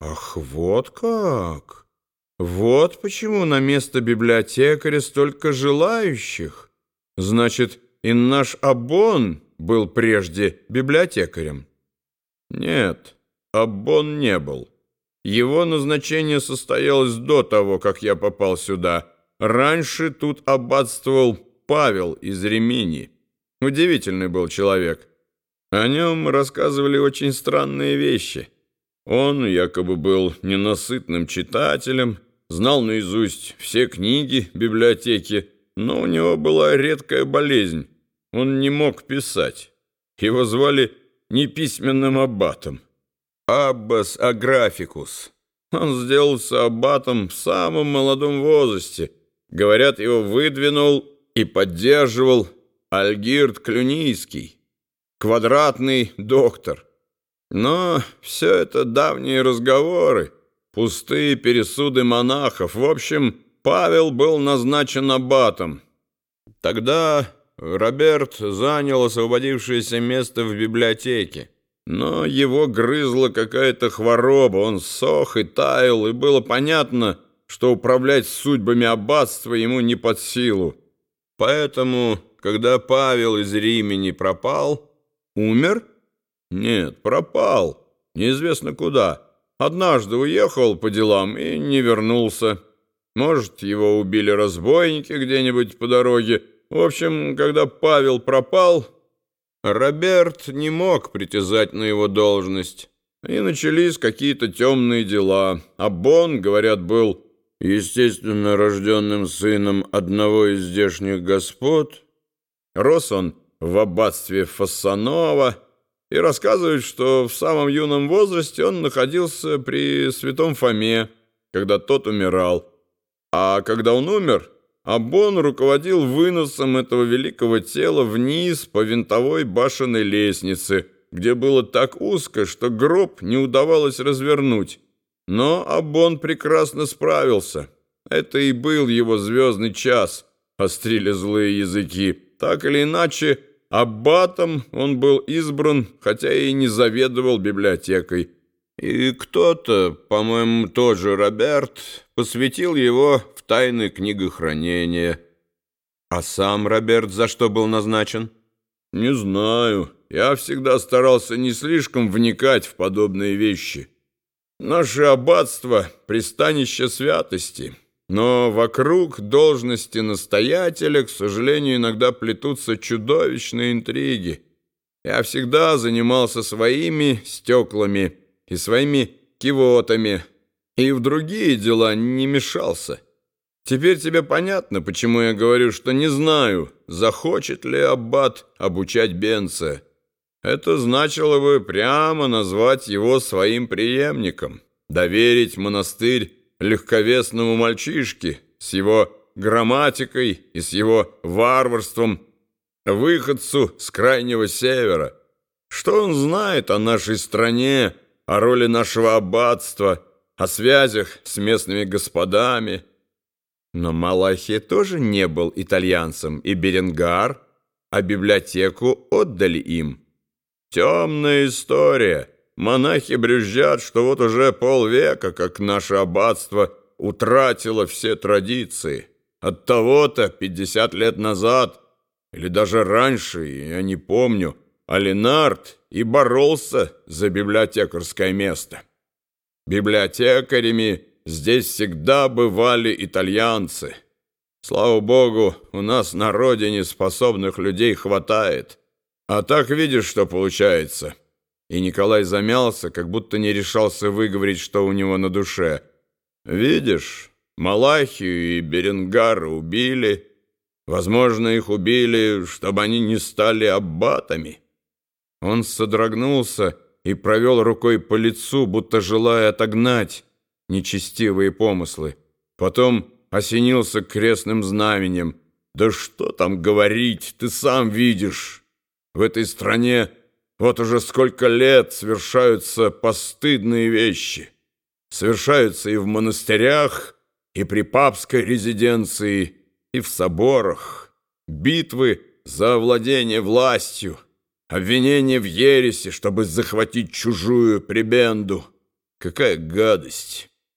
Ах, вот как! Вот почему на место библиотекаря столько желающих. Значит, и наш Абон был прежде библиотекарем. Нет, Абон не был. Его назначение состоялось до того, как я попал сюда. Раньше тут аббатствовал Павел из Ремини. Удивительный был человек. О нем рассказывали очень странные вещи. Он якобы был ненасытным читателем, знал наизусть все книги библиотеки, но у него была редкая болезнь. Он не мог писать. Его звали неписьменным аббатом. Аббас Аграфикус. Он сделался аббатом в самом молодом возрасте. Говорят, его выдвинул и поддерживал Альгирд Клюнийский, квадратный доктор. Но все это давние разговоры, пустые пересуды монахов. В общем, Павел был назначен аббатом. Тогда Роберт занял освободившееся место в библиотеке. Но его грызла какая-то хвороба, он сох и таял, и было понятно, что управлять судьбами аббатства ему не под силу. Поэтому, когда Павел из Римени пропал, умер? Нет, пропал, неизвестно куда. Однажды уехал по делам и не вернулся. Может, его убили разбойники где-нибудь по дороге. В общем, когда Павел пропал, Роберт не мог притязать на его должность. И начались какие-то темные дела. А Бон, говорят, был, естественно, рожденным сыном одного из здешних господ. Рос он в аббатстве Фассанова и рассказывает, что в самом юном возрасте он находился при святом Фоме, когда тот умирал. А когда он умер, Абон руководил выносом этого великого тела вниз по винтовой башенной лестнице, где было так узко, что гроб не удавалось развернуть. Но Абон прекрасно справился. Это и был его звездный час, острили злые языки. Так или иначе, аббатом он был избран, хотя и не заведовал библиотекой. И кто-то, по-моему, тоже Роберт, посвятил его в тайны книгохранения. А сам Роберт за что был назначен? Не знаю. Я всегда старался не слишком вникать в подобные вещи. Наше аббатство — пристанище святости. Но вокруг должности настоятеля, к сожалению, иногда плетутся чудовищные интриги. Я всегда занимался своими стеклами и своими кивотами, и в другие дела не мешался. Теперь тебе понятно, почему я говорю, что не знаю, захочет ли Аббат обучать Бенца. Это значило бы прямо назвать его своим преемником, доверить монастырь легковесному мальчишке с его грамматикой и с его варварством, выходцу с крайнего севера. Что он знает о нашей стране, о роли нашего аббатства, о связях с местными господами. Но Малахия тоже не был итальянцем, и Беренгар, а библиотеку отдали им. Темная история. Монахи брюзжат, что вот уже полвека, как наше аббатство утратило все традиции. От того-то 50 лет назад, или даже раньше, я не помню, Алинард и боролся за библиотекарское место. Библиотекарями здесь всегда бывали итальянцы. Слава богу, у нас на родине способных людей хватает. А так видишь, что получается. И Николай замялся, как будто не решался выговорить, что у него на душе. Видишь, Малахию и Беренгара убили. Возможно, их убили, чтобы они не стали аббатами. Он содрогнулся и провел рукой по лицу, будто желая отогнать нечестивые помыслы. Потом осенился крестным знаменем. «Да что там говорить, ты сам видишь! В этой стране вот уже сколько лет совершаются постыдные вещи. Совершаются и в монастырях, и при папской резиденции, и в соборах. Битвы за овладение властью» обвинение в ересе, чтобы захватить чужую прибенду. Какая гадость!